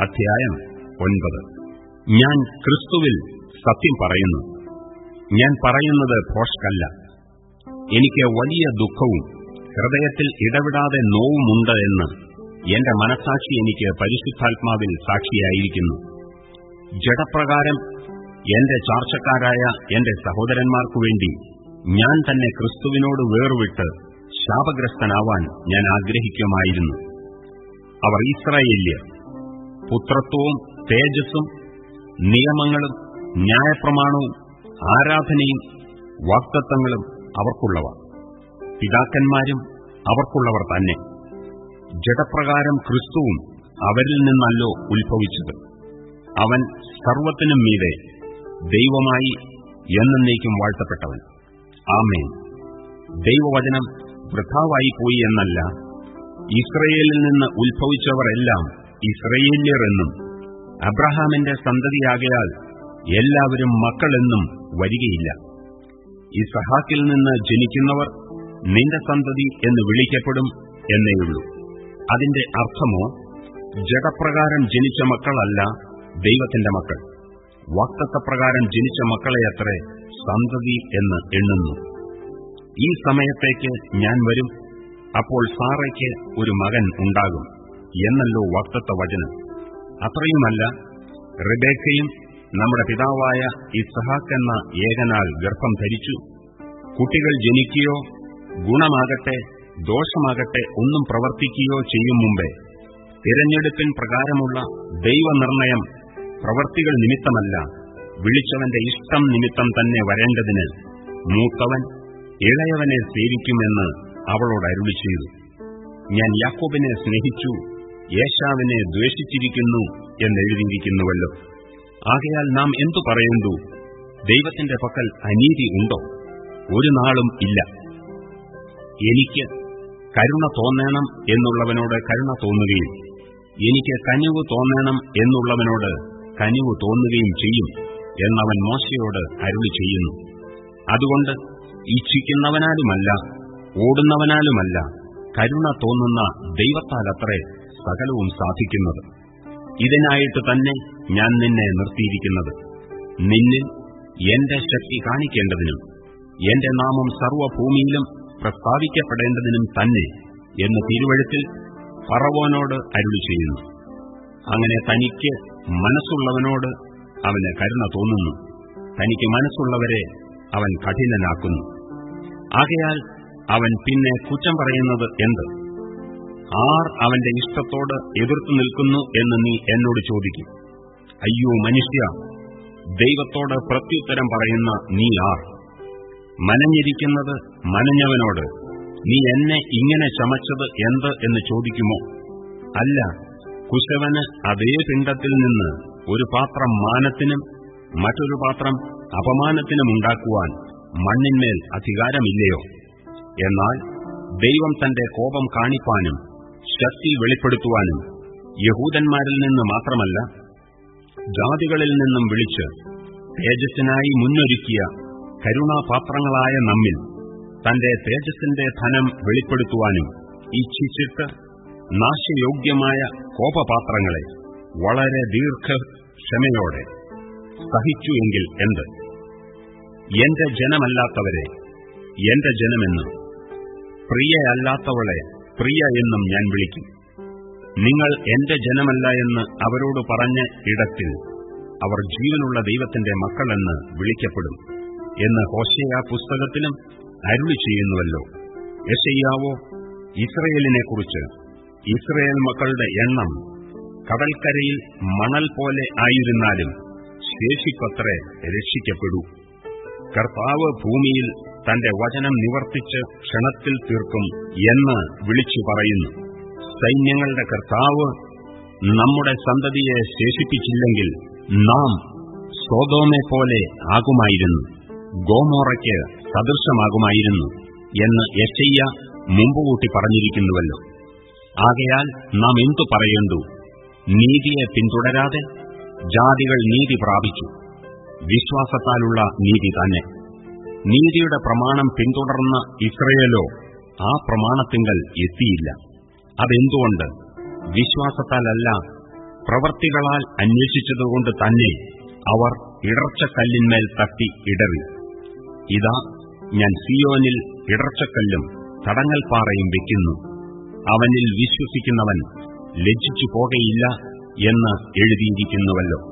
അധ്യായം ഒൻപത്. ഞാൻ ക്രിസ്തുവിൽ സത്യം പറയുന്നു. ഞാൻ പറയുന്നത് ഭോഷ്കല്ല. എനിക്ക് വലിയ ദുഃഖവും ഹൃദയത്തിൽ ഇടവിടാതെ നോവുമുണ്ട് എന്ന് എന്റെ മനസാക്ഷി എനിക്ക് പരിശുദ്ധാത്മാവിൽ സാക്ഷിയായിരിക്കുന്നു. ജഡപ്രകാരം എന്റെ ചാർച്ചക്കാരായ എന്റെ സഹോദരന്മാർക്കു വേണ്ടി ഞാൻ തന്നെ ക്രിസ്തുവിനോട് വേർവിട്ട് ശാപഗ്രസ്തനാവാൻ ഞാൻ ആഗ്രഹിക്കുമായിരുന്നു. അവർ ഇസ്രായേല്യർ പുത്രത്വവും തേജസ്സും നിയമങ്ങളും ന്യായപ്രമാണവും ആരാധനയും വാക്തത്വങ്ങളും അവർക്കുള്ളവ. പിതാക്കന്മാരും അവർക്കുള്ളവർ തന്നെ. ജഡപ്രകാരം ക്രിസ്തുവും അവരിൽ നിന്നല്ലോ ഉത്ഭവിച്ചത്. അവൻ സർവത്തിനും മീതെ ദൈവമായി എന്നേക്കും വാഴ്ത്തപ്പെട്ടവൻ. ആമേൻ. ദൈവവചനം വൃഥാവായി പോയി എന്നല്ല ഇസ്രയേലിൽ നിന്ന് ഉത്ഭവിച്ചവരെല്ലാം ഇസ്രയേല്യർ എന്നും അബ്രഹാമിന്റെ സന്തതിയാകയാൽ എല്ലാവരും മക്കളെന്നും വരികയില്ല. ഇസഹാക്കിൽ നിന്ന് ജനിക്കുന്നവർ നിന്റെ സന്തതി എന്ന് വിളിക്കപ്പെടും എന്നേയുള്ളൂ അതിന്റെ അർത്ഥമോ ജഡപ്രകാരം ജനിച്ച മക്കളല്ല ദൈവത്തിന്റെ മക്കൾ. വാക്തത്വപ്രകാരം ജനിച്ച മക്കളെയത്രേ സന്തതി എന്ന് എണ്ണുന്നു. ഈ സമയത്തേക്ക് ഞാൻ വരും അപ്പോൾ സാറയ്ക്ക് ഒരു മകൻ ഉണ്ടാകും. എന്നല്ലോ വാക്തത്വ വചനം. അത്രയുമല്ല റിബേക്കയും നമ്മുടെ പിതാവായ ഇസഹാക്ക് എന്ന ഏകനാൽ ഗർഭം ധരിച്ചു. കുട്ടികൾ ജനിക്കുകയോ ഗുണമാകട്ടെ ദോഷമാകട്ടെ ഒന്നും പ്രവർത്തിക്കുകയോ ചെയ്യും മുമ്പേ. തിരഞ്ഞെടുപ്പിൻ പ്രകാരമുള്ള ദൈവനിർണയം പ്രവർത്തികൾ നിമിത്തമല്ല വിളിച്ചവന്റെ ഇഷ്ടം നിമിത്തം തന്നെ വരേണ്ടതിന് മൂത്തവൻ ഇളയവനെ സേവിക്കുമെന്ന് അവളോട് അരുളി ചെയ്തു ഞാൻ യാക്കോബിനെ സ്നേഹിച്ചു യേശാവിനെ ദ്വേഷിച്ചിരിക്കുന്നു എന്നെഴുതിയിരിക്കുന്നുവല്ലോ. ആകയാൽ നാം എന്തു പറയുന്നു? ദൈവത്തിന്റെ പക്കൽ അനീതി ഉണ്ടോ? ഒരു നാളും ഇല്ല. എനിക്ക് കരുണ തോന്നണം എന്നുള്ളവനോട് കരുണ തോന്നുകയും എനിക്ക് കനിവ് തോന്നണം എന്നുള്ളവനോട് കനിവ് തോന്നുകയും ചെയ്യും എന്നവൻ മോശയോട് അരുളി ചെയ്യുന്നു. അതുകൊണ്ട് ഇച്ഛിക്കുന്നവനാലുമല്ല ഓടുന്നവനാലുമല്ല കരുണ തോന്നുന്ന ദൈവത്താലത്രേ സകലവും സാധിക്കുന്നത്. ഇതിനായിട്ട് തന്നെ ഞാൻ നിന്നെ നിർത്തിയിരിക്കുന്നത്. നിന്നിൽ എന്റെ ശക്തി കാണിക്കേണ്ടതിനും എന്റെ നാമം സർവഭൂമിയിലും പ്രസ്താവിക്കപ്പെടേണ്ടതിനും തന്നെ എന്ന് തിരുവഴുത്തിൽ ഫറവോനോട് അരുളി ചെയ്യുന്നു. അങ്ങനെ തനിക്ക് മനസ്സുള്ളവനോട് അവന് കരുണ തോന്നുന്നു. തനിക്ക് മനസ്സുള്ളവരെ അവൻ കഠിനനാക്കുന്നു. ആകയാൽ അവൻ പിന്നെ കുറ്റം പറയുന്നത് എന്ത്? ആർ അവന്റെ ഇഷ്ടത്തോട് എതിർത്തു നിൽക്കുന്നു എന്ന് നീ എന്നോട് ചോദിക്കും. അയ്യോ മനുഷ്യ ദൈവത്തോട് പ്രത്യുത്തരം പറയുന്ന നീ ആർ? മനഞ്ഞിരിക്കുന്നത് മനഞ്ഞവനോട്. നീ എന്നെ ഇങ്ങനെ ചമച്ചത് എന്ത് എന്ന് ചോദിക്കുമോ? അല്ല കുശവന് അതേ പിണ്ടത്തിൽ നിന്ന് ഒരു പാത്രം മാനത്തിനും മറ്റൊരു പാത്രം അപമാനത്തിനും ഉണ്ടാക്കുവാൻ മണ്ണിന്മേൽ അധികാരമില്ലയോ? എന്നാൽ ദൈവം തന്റെ കോപം കാണിപ്പാനും ശക്തി വെളിപ്പെടുത്തുവാനും യഹൂദന്മാരിൽ നിന്ന് മാത്രമല്ല ജാതികളിൽ നിന്നും വിളിച്ച് തേജസ്സിനായി മുന്നൊരുക്കിയ കരുണാപാത്രങ്ങളായ നമ്മിൽ തന്റെ തേജസ്സിന്റെ ധനം വെളിപ്പെടുത്തുവാനും ഇച്ഛിച്ചിട്ട് നാശയോഗ്യമായ കോപപാത്രങ്ങളെ വളരെ ദീർഘക്ഷമയോടെ സഹിച്ചു എങ്കിൽ എന്ത്? എന്റെ ജനമല്ലാത്തവരെ എന്റെ ജനമെന്നും പ്രിയയല്ലാത്തവളെ പ്രിയ എന്നും ഞാൻ വിളിക്കും. നിങ്ങൾ എന്റെ ജനമല്ല എന്ന് അവരോട് പറഞ്ഞ ഇടത്തിൽ അവർ ജീവനുള്ള ദൈവത്തിന്റെ മക്കളെന്ന് വിളിക്കപ്പെടും എന്ന് ഹോശയ പുസ്തകത്തിലും അരുളി ചെയ്യുന്നുവല്ലോ. യശയ്യാവോ ഇസ്രയേലിനെക്കുറിച്ച് ഇസ്രയേൽ മക്കളുടെ എണ്ണം കടൽക്കരയിൽ മണൽ പോലെ ആയിരുന്നാലും ശേഷിപ്പത്രേ രക്ഷിക്കപ്പെടൂ. കർത്താവ് ഭൂമിയിൽ തന്റെ വചനം നിവർത്തിച്ച് ക്ഷണത്തിൽ തീർക്കും എന്ന് വിളിച്ചു പറയുന്നു. സൈന്യങ്ങളുടെ കർത്താവ് നമ്മുടെ സന്തതിയെ ശേഷിപ്പിച്ചില്ലെങ്കിൽ നാം സോതോമെ പോലെ ആകുമായിരുന്നു. ഗോമോറയ്ക്ക് സദൃശമാകുമായിരുന്നു എന്ന് യശയ്യ മുമ്പുകൂട്ടി പറഞ്ഞിരിക്കുന്നുവല്ലോ. ആകയാൽ നാം എന്തു പറയേണ്ടു? നീതിയെ പിന്തുടരാതെ ജാതികൾ നീതി പ്രാപിച്ചു. വിശ്വാസത്താലുള്ള നീതി തന്നെ. നീതിയുടെ പ്രമാണം പിന്തുടർന്ന ഇസ്രയേലോ ആ പ്രമാണത്തിങ്കൽ എത്തിയില്ല. അതെന്തുകൊണ്ട്? വിശ്വാസത്താലല്ല. പ്രവർത്തികളാൽ അന്വേഷിച്ചതുകൊണ്ട് തന്നെ അവർ ഇടർച്ചക്കല്ലിന്മേൽ തട്ടി ഇടറി. ഇതാ ഞാൻ സിയോനിൽ ഇടർച്ചക്കല്ലും തടങ്ങൽപ്പാറയും വെക്കുന്നു. അവനിൽ വിശ്വസിക്കുന്നവൻ ലജ്ജിച്ചു പോകയില്ല എന്ന് എഴുതിയിരിക്കുന്നുവല്ലോ.